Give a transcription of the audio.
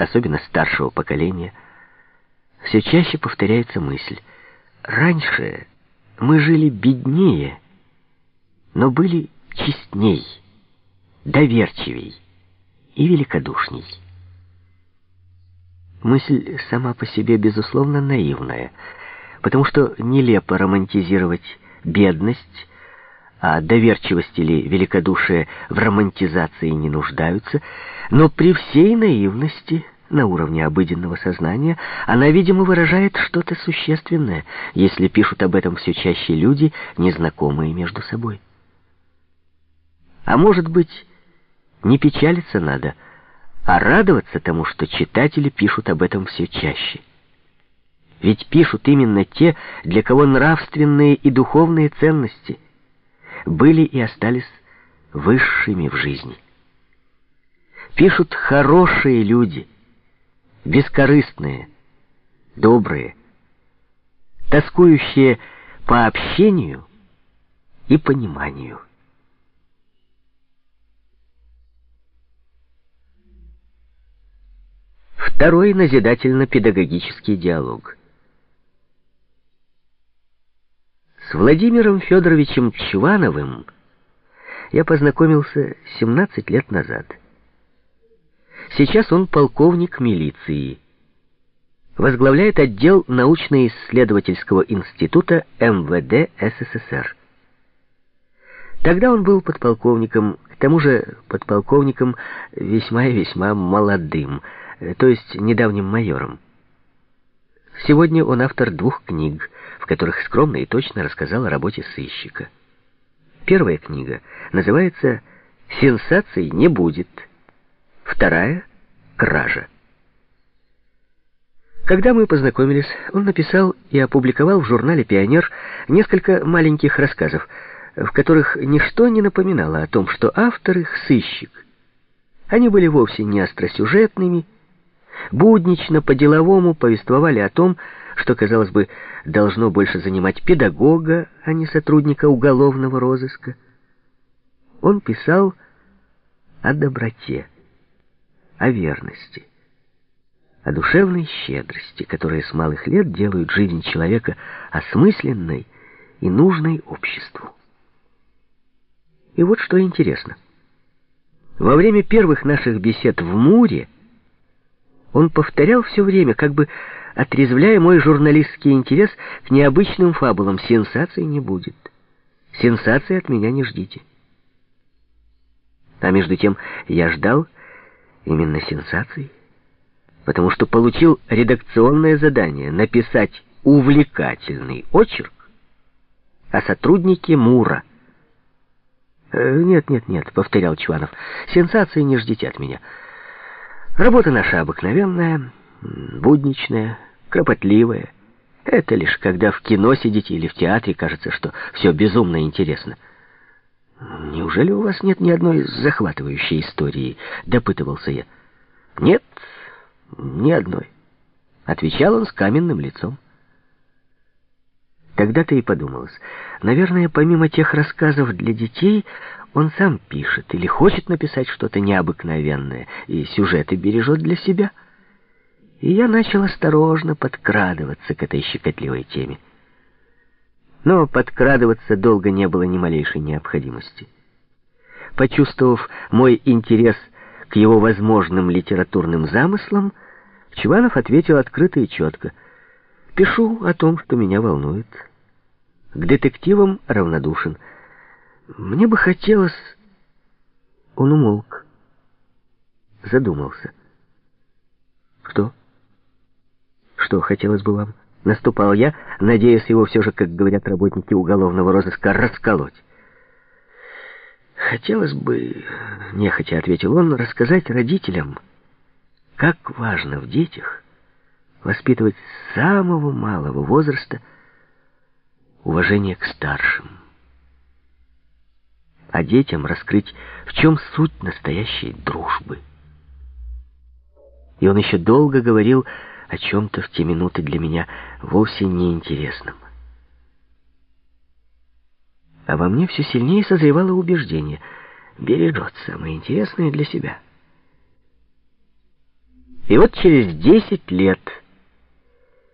особенно старшего поколения, все чаще повторяется мысль. Раньше мы жили беднее, но были честней, доверчивей и великодушней. Мысль сама по себе, безусловно, наивная, потому что нелепо романтизировать бедность, а доверчивость или великодушие в романтизации не нуждаются, но при всей наивности на уровне обыденного сознания она, видимо, выражает что-то существенное, если пишут об этом все чаще люди, незнакомые между собой. А может быть, не печалиться надо, а радоваться тому, что читатели пишут об этом все чаще. Ведь пишут именно те, для кого нравственные и духовные ценности – были и остались высшими в жизни. Пишут хорошие люди, бескорыстные, добрые, тоскующие по общению и пониманию. Второй назидательно-педагогический диалог – С Владимиром Федоровичем Чвановым я познакомился 17 лет назад. Сейчас он полковник милиции. Возглавляет отдел научно-исследовательского института МВД СССР. Тогда он был подполковником, к тому же подполковником весьма и весьма молодым, то есть недавним майором. Сегодня он автор двух книг в которых скромно и точно рассказал о работе сыщика. Первая книга называется «Сенсаций не будет», вторая — «Кража». Когда мы познакомились, он написал и опубликовал в журнале «Пионер» несколько маленьких рассказов, в которых ничто не напоминало о том, что автор их сыщик. Они были вовсе не остросюжетными, буднично, по-деловому повествовали о том, что, казалось бы, должно больше занимать педагога, а не сотрудника уголовного розыска. Он писал о доброте, о верности, о душевной щедрости, которые с малых лет делают жизнь человека осмысленной и нужной обществу. И вот что интересно. Во время первых наших бесед в Муре он повторял все время, как бы отрезвляя мой журналистский интерес к необычным фабулам. Сенсаций не будет. Сенсации от меня не ждите. А между тем я ждал именно сенсаций, потому что получил редакционное задание написать увлекательный очерк о сотруднике Мура. «Э, «Нет, нет, нет», — повторял Чванов, — «сенсации не ждите от меня». Работа наша обыкновенная, будничная, кропотливая. Это лишь когда в кино сидите или в театре кажется, что все безумно интересно. «Неужели у вас нет ни одной захватывающей истории?» — допытывался я. «Нет, ни одной», — отвечал он с каменным лицом. Тогда-то и подумалось. Наверное, помимо тех рассказов для детей, он сам пишет или хочет написать что-то необыкновенное, и сюжеты бережет для себя. И я начал осторожно подкрадываться к этой щекотливой теме. Но подкрадываться долго не было ни малейшей необходимости. Почувствовав мой интерес к его возможным литературным замыслам, Чуванов ответил открыто и четко. «Пишу о том, что меня волнует». К детективам равнодушен. Мне бы хотелось... Он умолк. Задумался. Что? Что хотелось бы вам? Наступал я, надеясь его все же, как говорят работники уголовного розыска, расколоть. Хотелось бы, нехотя ответил он, рассказать родителям, как важно в детях воспитывать с самого малого возраста уважение к старшим. А детям раскрыть, в чем суть настоящей дружбы. И он еще долго говорил о чем-то в те минуты для меня вовсе неинтересном. А во мне все сильнее созревало убеждение — бережет самое интересное для себя. И вот через десять лет